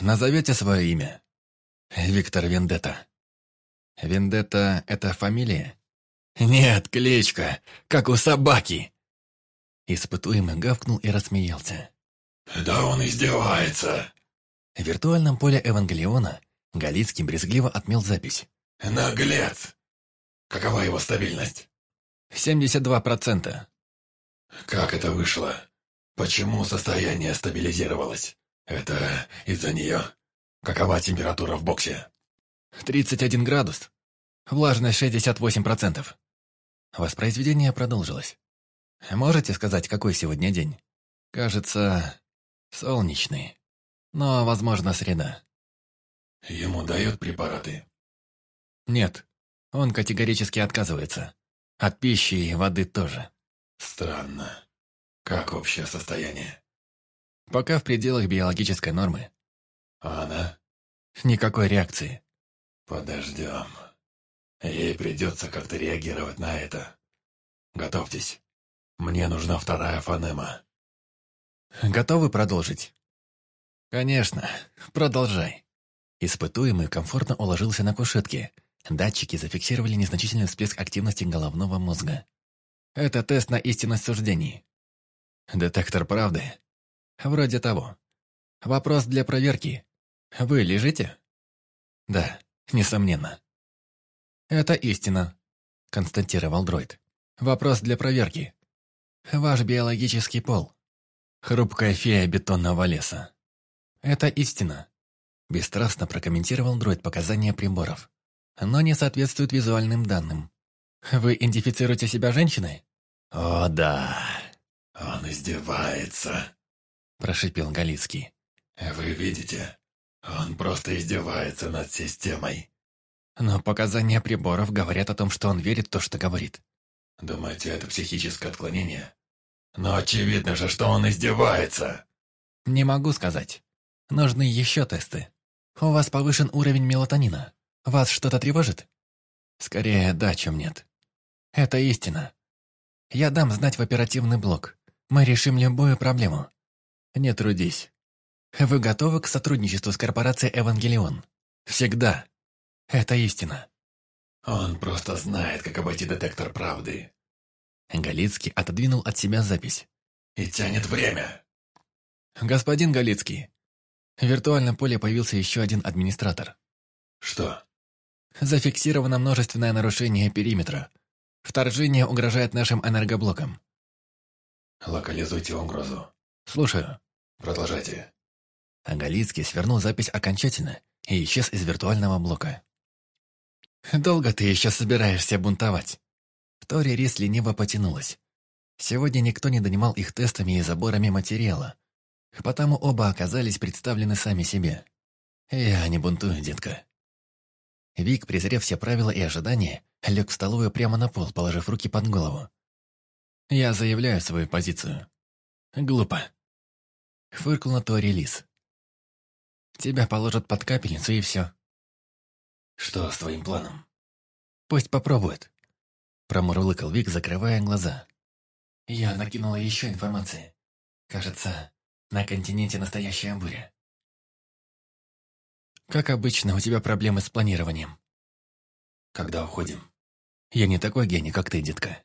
Назовете свое имя? Виктор Вендетта. Вендетта — это фамилия? Нет, кличка, как у собаки. Испытуемый гавкнул и рассмеялся. «Да он издевается!» В виртуальном поле Евангелиона Галицкий брезгливо отмел запись. «Наглец! Какова его стабильность?» «72%. «Как это вышло? Почему состояние стабилизировалось? Это из-за нее? Какова температура в боксе?» «31 градус. Влажность 68%. Воспроизведение продолжилось. Можете сказать, какой сегодня день? Кажется, солнечный. Но, возможно, среда. Ему дают препараты? Нет, он категорически отказывается. От пищи и воды тоже. Странно. Как общее состояние? Пока в пределах биологической нормы. А она? Никакой реакции. Подождем. Ей придется как-то реагировать на это. Готовьтесь. Мне нужна вторая фонема. Готовы продолжить? Конечно, продолжай. Испытуемый комфортно уложился на кушетке. Датчики зафиксировали незначительный всплеск активности головного мозга. Это тест на истинность суждений. Детектор правды? Вроде того. Вопрос для проверки. Вы лежите? Да, несомненно. Это истина, констатировал дроид. Вопрос для проверки. Ваш биологический пол. Хрупкая фея бетонного леса. Это истина. Бесстрастно прокомментировал дроид показания приборов. Но не соответствует визуальным данным. Вы идентифицируете себя женщиной? О, да. Он издевается. Прошипел Галицкий. Вы видите? Он просто издевается над системой. Но показания приборов говорят о том, что он верит в то, что говорит. Думаете, это психическое отклонение? Но очевидно же, что он издевается. Не могу сказать. Нужны еще тесты. У вас повышен уровень мелатонина. Вас что-то тревожит? Скорее, да, чем нет. Это истина. Я дам знать в оперативный блок. Мы решим любую проблему. Не трудись. Вы готовы к сотрудничеству с корпорацией «Евангелион»? Всегда. Это истина. Он просто знает, как обойти детектор правды. Галицкий отодвинул от себя запись. И тянет время. Господин Галицкий, в виртуальном поле появился еще один администратор. Что? Зафиксировано множественное нарушение периметра. Вторжение угрожает нашим энергоблокам. Локализуйте угрозу. Слушаю. Продолжайте. Галицкий свернул запись окончательно и исчез из виртуального блока. «Долго ты еще собираешься бунтовать?» Тори Рис лениво потянулась. Сегодня никто не донимал их тестами и заборами материала, потому оба оказались представлены сами себе. «Я не бунтую, детка». Вик, презрев все правила и ожидания, лег в столовую прямо на пол, положив руки под голову. «Я заявляю свою позицию. Глупо». Фыркнула Тори Лис. «Тебя положат под капельницу и все». «Что с твоим планом?» «Пусть попробует», — промурлыкал Вик, закрывая глаза. «Я накинула еще информации. Кажется, на континенте настоящая буря. Как обычно, у тебя проблемы с планированием. Когда уходим? Я не такой гений, как ты, детка.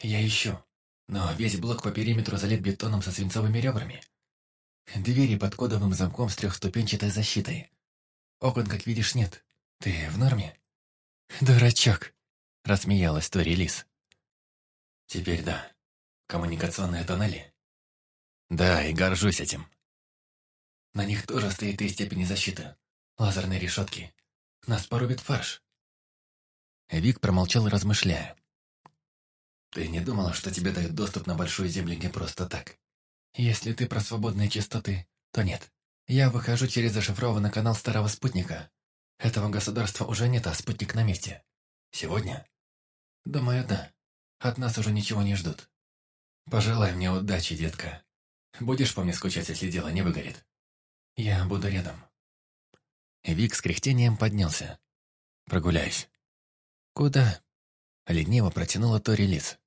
Я ищу. Но весь блок по периметру залит бетоном со свинцовыми ребрами. Двери под кодовым замком с трехступенчатой защитой. Окон, как видишь, нет. Ты в норме? Дурачок, рассмеялась Тори Лис. Теперь да. Коммуникационные тоннели. Да, и горжусь этим. На них тоже стоит три степени защиты. Лазерные решетки. Нас порубит фарш. Вик промолчал, размышляя. Ты не думала, что тебе дают доступ на Большую Землю не просто так? Если ты про свободные частоты, то нет. Я выхожу через зашифрованный канал старого спутника. Этого государства уже нет, а спутник на месте. Сегодня? Думаю, да. От нас уже ничего не ждут. Пожелай мне удачи, детка. Будешь по мне скучать, если дело не выгорит? Я буду рядом. Вик с кряхтением поднялся. Прогуляюсь. Куда? Лениво протянула Тори Лис.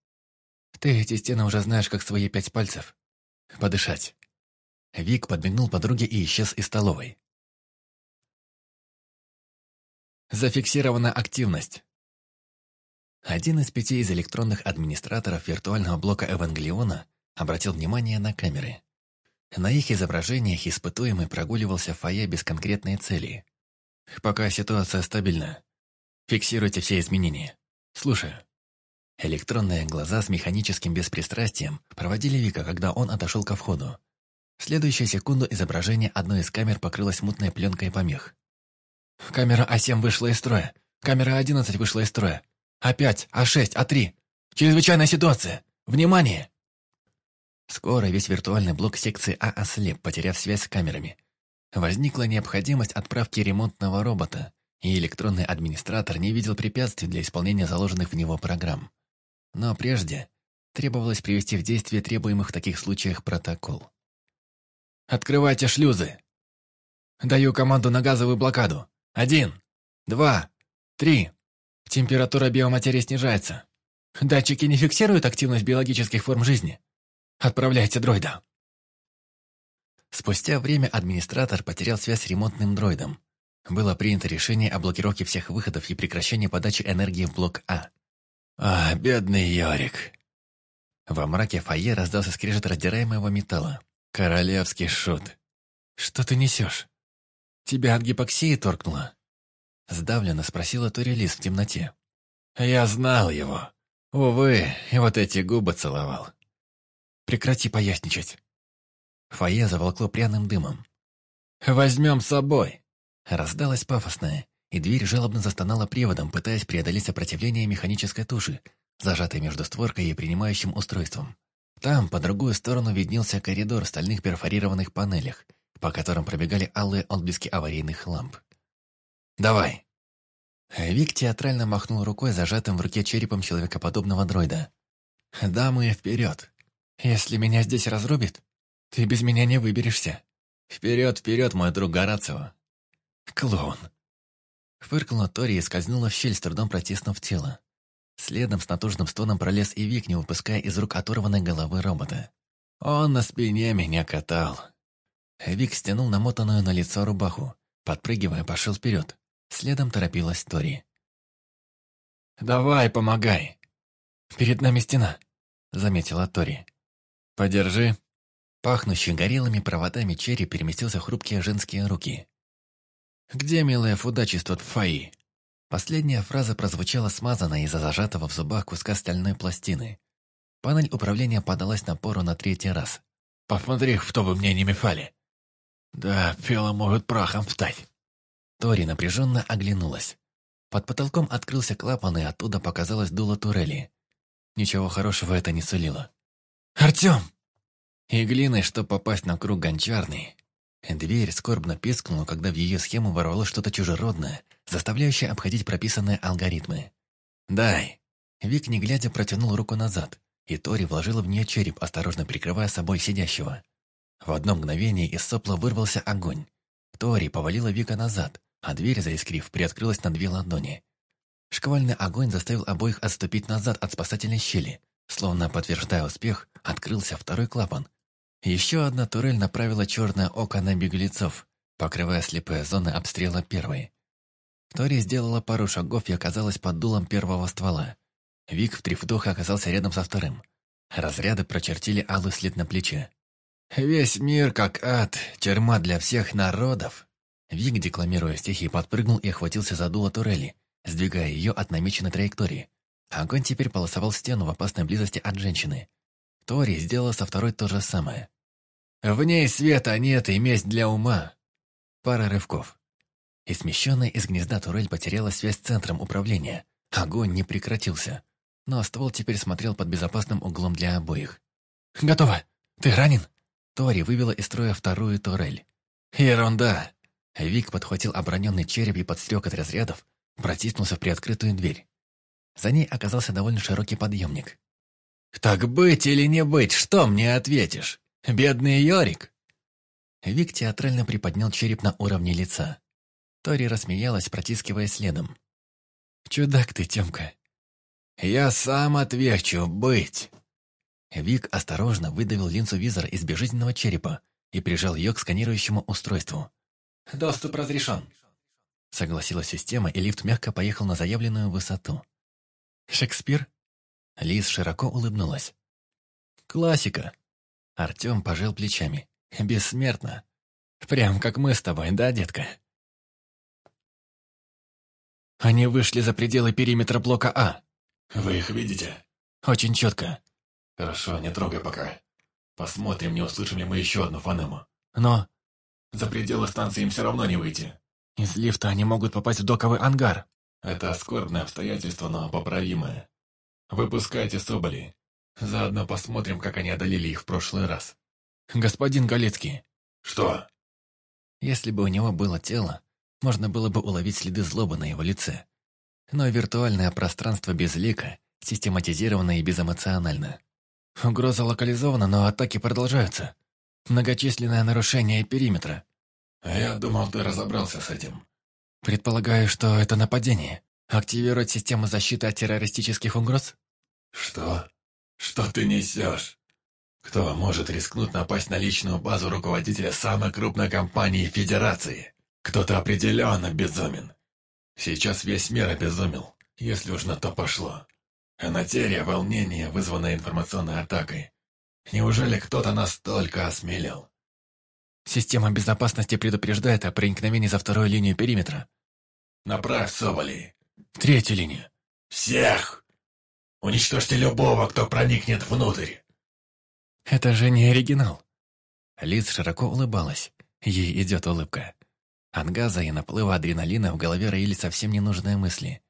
Ты эти стены уже знаешь, как свои пять пальцев. Подышать. Вик подмигнул подруге и исчез из столовой. Зафиксирована активность. Один из пяти из электронных администраторов виртуального блока Эвангелиона обратил внимание на камеры. На их изображениях испытуемый прогуливался в фойе без конкретной цели. «Пока ситуация стабильна. Фиксируйте все изменения. Слушаю». Электронные глаза с механическим беспристрастием проводили Вика, когда он отошел ко входу. В следующую секунду изображение одной из камер покрылось мутной пленкой помех. «Камера А7 вышла из строя. Камера А11 вышла из строя. А5, А6, А3. Чрезвычайная ситуация! Внимание!» Скоро весь виртуальный блок секции А ослеп, потеряв связь с камерами. Возникла необходимость отправки ремонтного робота, и электронный администратор не видел препятствий для исполнения заложенных в него программ. Но прежде требовалось привести в действие требуемых в таких случаях протокол. «Открывайте шлюзы! Даю команду на газовую блокаду. Один, два, три. Температура биоматерии снижается. Датчики не фиксируют активность биологических форм жизни. Отправляйте дроида». Спустя время администратор потерял связь с ремонтным дроидом. Было принято решение о блокировке всех выходов и прекращении подачи энергии в блок А. «А, бедный Йорик!» Во мраке фойе раздался скрежет раздираемого металла. «Королевский шут!» «Что ты несешь? Тебя от гипоксии торкнуло?» Сдавленно спросила Торелис в темноте. «Я знал его. Увы, и вот эти губы целовал. Прекрати поясничать». Фойе заволокло пряным дымом. «Возьмем с собой!» Раздалась пафосная, и дверь жалобно застонала приводом, пытаясь преодолеть сопротивление механической туши, зажатой между створкой и принимающим устройством. Там, по другую сторону, виднелся коридор стальных перфорированных панелях, по которым пробегали алые отблески аварийных ламп. «Давай!» Вик театрально махнул рукой, зажатым в руке черепом человекоподобного дроида. «Дамы, вперед! Если меня здесь разрубит, ты без меня не выберешься. Вперед, вперед, мой друг Горацио!» «Клоун!» Фыркнула Тори и скользнула в щель, с трудом протиснув тело. Следом с натужным стоном пролез и Вик, не выпуская из рук оторванной головы робота. Он на спине меня катал. Вик стянул намотанную на лицо рубаху. Подпрыгивая, пошел вперед. Следом торопилась Тори. «Давай, помогай!» «Перед нами стена», — заметила Тори. «Подержи». Пахнущий горелыми проводами черри переместился в хрупкие женские руки. «Где милое фудачество Тфаи?» Последняя фраза прозвучала смазанно из-за зажатого в зубах куска стальной пластины. Панель управления подалась напору на третий раз. «Посмотри, кто бы мне не мефали!» «Да, пела может прахом встать!» Тори напряженно оглянулась. Под потолком открылся клапан, и оттуда показалось дуло турели. Ничего хорошего это не сулило. «Артем!» И глиной, чтобы попасть на круг гончарный, Дверь скорбно пискнула, когда в ее схему ворвалось что-то чужеродное, заставляющее обходить прописанные алгоритмы. «Дай!» Вик, не глядя, протянул руку назад, и Тори вложила в нее череп, осторожно прикрывая собой сидящего. В одно мгновение из сопла вырвался огонь. Тори повалила Вика назад, а дверь, заискрив, приоткрылась на две ладони. Шквальный огонь заставил обоих отступить назад от спасательной щели. Словно подтверждая успех, открылся второй клапан, еще одна турель направила черное око на беглецов, покрывая слепые зоны обстрела первой. Тори сделала пару шагов и оказалась под дулом первого ствола. Вик в три вдоха оказался рядом со вторым. Разряды прочертили алый след на плече. «Весь мир как ад, тюрьма для всех народов!» Вик, декламируя стихи, подпрыгнул и охватился за дуло турели, сдвигая ее от намеченной траектории. Огонь теперь полосовал стену в опасной близости от женщины. Тори сделала со второй то же самое. В ней света нет и месть для ума. Пара рывков. И смещенная из гнезда турель потеряла связь с центром управления. Огонь не прекратился. Но ствол теперь смотрел под безопасным углом для обоих. «Готово! Ты ранен?» Тори вывела из строя вторую турель. «Ерунда!» Вик подхватил оброненный череп и подстрек от разрядов, протиснулся в приоткрытую дверь. За ней оказался довольно широкий подъемник. «Так быть или не быть, что мне ответишь?» «Бедный Йорик!» Вик театрально приподнял череп на уровне лица. Тори рассмеялась, протискивая следом. «Чудак ты, Тёмка!» «Я сам отвечу быть!» Вик осторожно выдавил линзу визора из безжизненного черепа и прижал ее к сканирующему устройству. «Доступ разрешен!» Согласилась система, и лифт мягко поехал на заявленную высоту. «Шекспир?» Лиз широко улыбнулась. «Классика!» Артем пожал плечами. «Бессмертно. Прям как мы с тобой, да, детка?» Они вышли за пределы периметра блока А. «Вы их видите?» Очень четко. «Хорошо, не трогай пока. Посмотрим, не услышим ли мы еще одну фонему. Но За пределы станции им все равно не выйти. из лифта они могут попасть в доковый ангар. Это скорбное обстоятельство, но поправимое. Выпускайте Соболи. Заодно посмотрим, как они одолели их в прошлый раз. Господин Галецкий, Что? если бы у него было тело, можно было бы уловить следы злобы на его лице. Но виртуальное пространство безлико, систематизировано и безэмоционально. Угроза локализована, но атаки продолжаются. Многочисленное нарушение периметра. Я думал, ты разобрался с этим. Предполагаю, что это нападение. Активировать систему защиты от террористических угроз? Что? Что ты несешь? Кто может рискнуть напасть на личную базу руководителя самой крупной компании Федерации? Кто-то определенно безумен. Сейчас весь мир обезумел, если уж на то пошло. Анатерия, волнение, вызванное информационной атакой. Неужели кто-то настолько осмелел? Система безопасности предупреждает о проникновении за вторую линию периметра. Направь Соболей. Третью линию. Всех! Уничтожьте любого, кто проникнет внутрь. Это же не оригинал. Лиз широко улыбалась. Ей идет улыбка. От газа и наплыва адреналина в голове роили совсем ненужные мысли.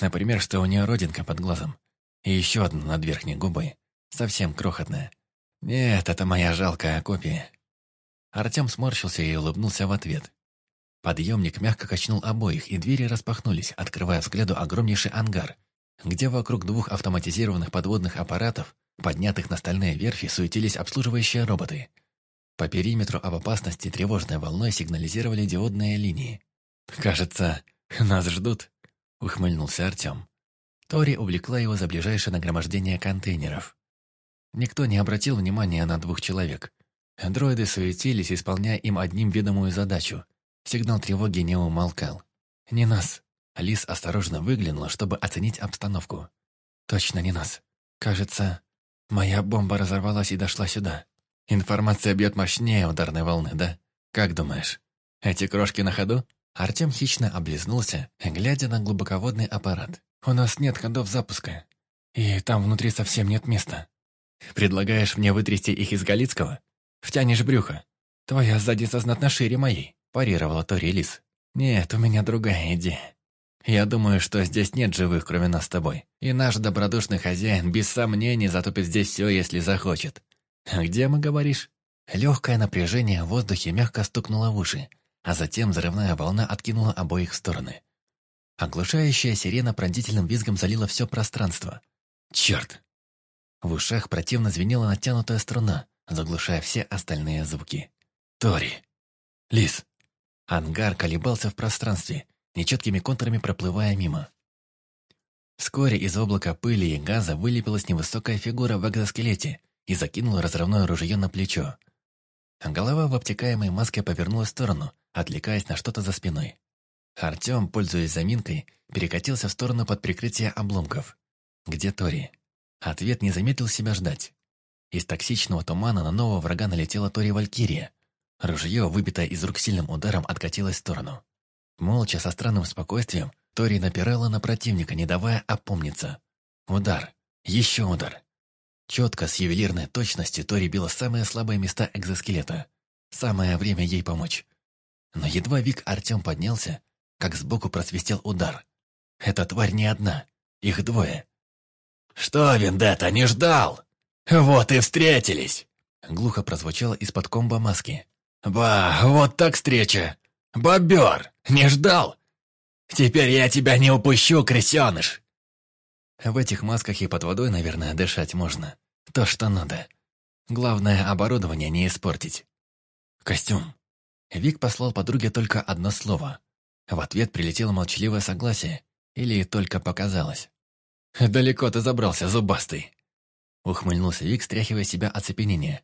Например, что у нее родинка под глазом. И еще одна над верхней губой. Совсем крохотная. Нет, это моя жалкая копия. Артем сморщился и улыбнулся в ответ. Подъемник мягко качнул обоих, и двери распахнулись, открывая взгляду огромнейший ангар, где вокруг двух автоматизированных подводных аппаратов, поднятых на стальные верфи, суетились обслуживающие роботы. По периметру об опасности тревожной волной сигнализировали диодные линии. «Кажется, нас ждут», — ухмыльнулся Артем. Тори увлекла его за ближайшее нагромождение контейнеров. Никто не обратил внимания на двух человек. Дроиды суетились, исполняя им одним ведомую задачу. Сигнал тревоги не умолкал. «Не нас». Алис осторожно выглянула, чтобы оценить обстановку. «Точно не нас. Кажется, моя бомба разорвалась и дошла сюда. Информация бьет мощнее ударной волны, да? Как думаешь, эти крошки на ходу?» Артем хищно облизнулся, глядя на глубоководный аппарат. «У нас нет ходов запуска, и там внутри совсем нет места. Предлагаешь мне вытрясти их из Галицкого? Втянешь брюхо. Твоя задница знатно шире моей», – парировала Тори Лис. «Нет, у меня другая идея. Я думаю, что здесь нет живых, кроме нас с тобой. И наш добродушный хозяин без сомнений затопит здесь все, если захочет. Где мы, говоришь?» Легкое напряжение в воздухе мягко стукнуло в уши, а затем взрывная волна откинула обоих в стороны. Оглушающая сирена пронзительным визгом залила все пространство. «Черт!» В ушах противно звенела натянутая струна, заглушая все остальные звуки. «Тори!» «Лис!» Ангар колебался в пространстве, нечеткими контурами проплывая мимо. Вскоре из облака пыли и газа вылепилась невысокая фигура в экзоскелете и закинула разрывное ружье на плечо. Голова в обтекаемой маске повернулась в сторону, отвлекаясь на что-то за спиной. Артем, пользуясь заминкой, перекатился в сторону под прикрытие обломков. «Где Тори?» Ответ не заметил себя ждать. Из токсичного тумана на нового врага налетела Тори Валькирия. Ружье, выбитое из рук сильным ударом, откатилось в сторону. Молча, со странным спокойствием, Тори напирала на противника, не давая опомниться. Удар. Еще удар. Четко, с ювелирной точностью, Тори била самые слабые места экзоскелета. Самое время ей помочь. Но едва Вик Артем поднялся, как сбоку просвистел удар. Эта тварь не одна, их двое. «Что, Вендетта, не ждал? Вот и встретились!» Глухо прозвучало из-под комба маски. «Ба, вот так встреча! Бобер, не ждал? Теперь я тебя не упущу, крысеныш!» В этих масках и под водой, наверное, дышать можно. То, что надо. Главное, оборудование не испортить. Костюм. Вик послал подруге только одно слово. В ответ прилетело молчаливое согласие. Или только показалось. «Далеко ты забрался, зубастый!» Ухмыльнулся Вик, стряхивая себя оцепенение.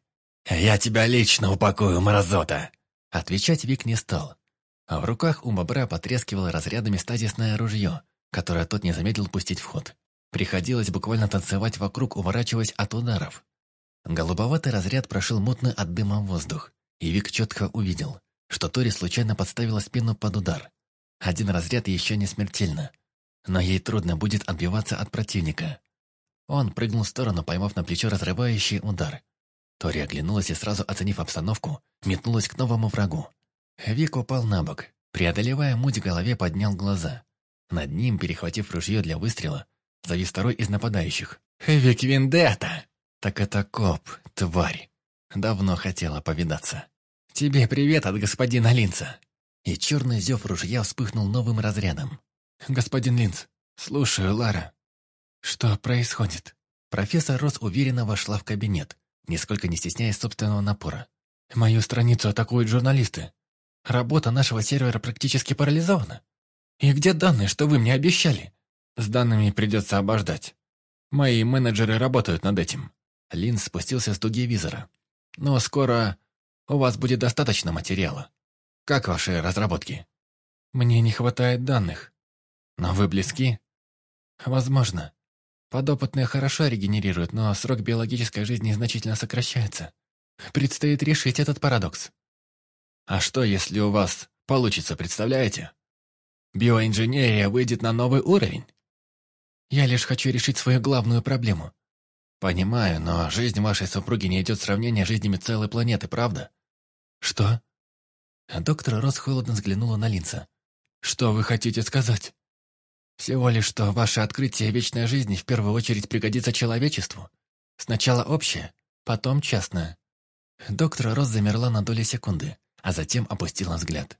«Я тебя лично упакую, мразота!» Отвечать Вик не стал. А в руках у бобра потрескивало разрядами стазисное ружье, которое тот не заметил пустить в ход. Приходилось буквально танцевать вокруг, уворачиваясь от ударов. Голубоватый разряд прошил мутный от дыма воздух, и Вик четко увидел, что Тори случайно подставила спину под удар. Один разряд еще не смертельно, но ей трудно будет отбиваться от противника. Он прыгнул в сторону, поймав на плечо разрывающий удар. Тори оглянулась и, сразу оценив обстановку, метнулась к новому врагу. Вик упал на бок, преодолевая муть в голове, поднял глаза. Над ним, перехватив ружье для выстрела, завис второй из нападающих. «Вик Вендетта!» «Так это коп, тварь!» Давно хотела повидаться. «Тебе привет от господина Линца!» И черный зев ружья вспыхнул новым разрядом. «Господин Линц, слушаю, Лара». «Что происходит?» Профессор Рос уверенно вошла в кабинет, нисколько не стесняясь собственного напора. «Мою страницу атакуют журналисты. Работа нашего сервера практически парализована. И где данные, что вы мне обещали?» «С данными придется обождать. Мои менеджеры работают над этим». Лин спустился с дуги визора. «Но скоро у вас будет достаточно материала. Как ваши разработки?» «Мне не хватает данных. Но вы близки?» «Возможно. Подопытные хорошо регенерируют, но срок биологической жизни значительно сокращается. Предстоит решить этот парадокс». «А что, если у вас получится, представляете? Биоинженерия выйдет на новый уровень?» «Я лишь хочу решить свою главную проблему «Понимаю, но жизнь вашей супруги не идет сравнение с жизнями целой планеты, правда?» «Что?» Доктор Рос холодно взглянула на Линца. «Что вы хотите сказать?» «Всего лишь, что ваше открытие вечной жизни в первую очередь пригодится человечеству. Сначала общее, потом частное». Доктор Рос замерла на доли секунды, а затем опустила взгляд.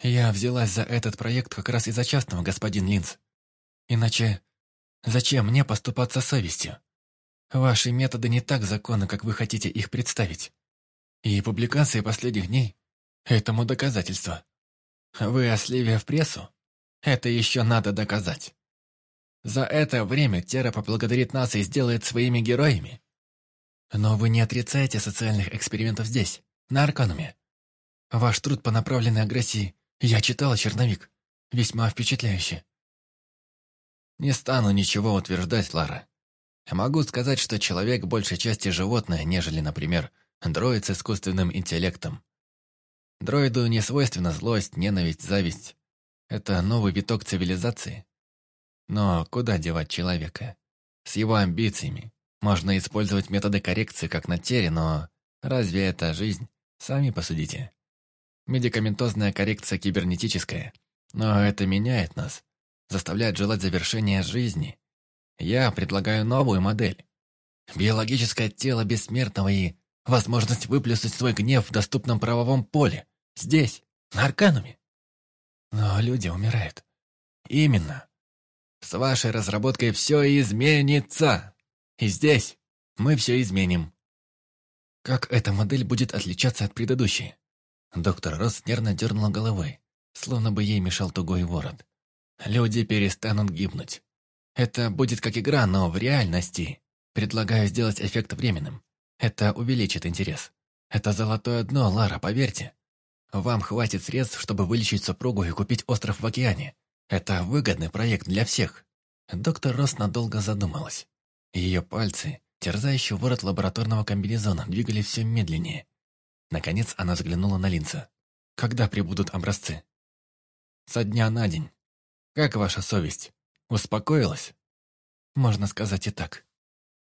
«Я взялась за этот проект как раз из-за частного, господин Линц. Иначе зачем мне поступаться совестью?» Ваши методы не так законны, как вы хотите их представить. И публикации последних дней – этому доказательство. Вы ослили в прессу? Это еще надо доказать. За это время Тера поблагодарит нас и сделает своими героями. Но вы не отрицаете социальных экспериментов здесь, на Аркануме. Ваш труд по направленной агрессии я читала, черновик. Весьма впечатляющий. Не стану ничего утверждать, Лара. Могу сказать, что человек большей части животное, нежели, например, дроид с искусственным интеллектом. Дроиду не свойственна злость, ненависть, зависть. Это новый виток цивилизации. Но куда девать человека? С его амбициями. Можно использовать методы коррекции, как на тере, но разве это жизнь? Сами посудите. Медикаментозная коррекция кибернетическая. Но это меняет нас. Заставляет желать завершения жизни. Я предлагаю новую модель. Биологическое тело бессмертного и возможность выплеснуть свой гнев в доступном правовом поле. Здесь, на Аркануме. Но люди умирают. Именно. С вашей разработкой все изменится. И здесь мы все изменим. Как эта модель будет отличаться от предыдущей? Доктор Росс нервно дернула головой, словно бы ей мешал тугой ворот. Люди перестанут гибнуть. Это будет как игра, но в реальности. Предлагаю сделать эффект временным. Это увеличит интерес. Это золотое дно, Лара, поверьте. Вам хватит средств, чтобы вылечить супругу и купить остров в океане. Это выгодный проект для всех. Доктор Росс надолго задумалась. Ее пальцы, терзающие ворот лабораторного комбинезона, двигались все медленнее. Наконец она взглянула на Линца. «Когда прибудут образцы?» «Со дня на день. Как ваша совесть?» Успокоилась? Можно сказать и так.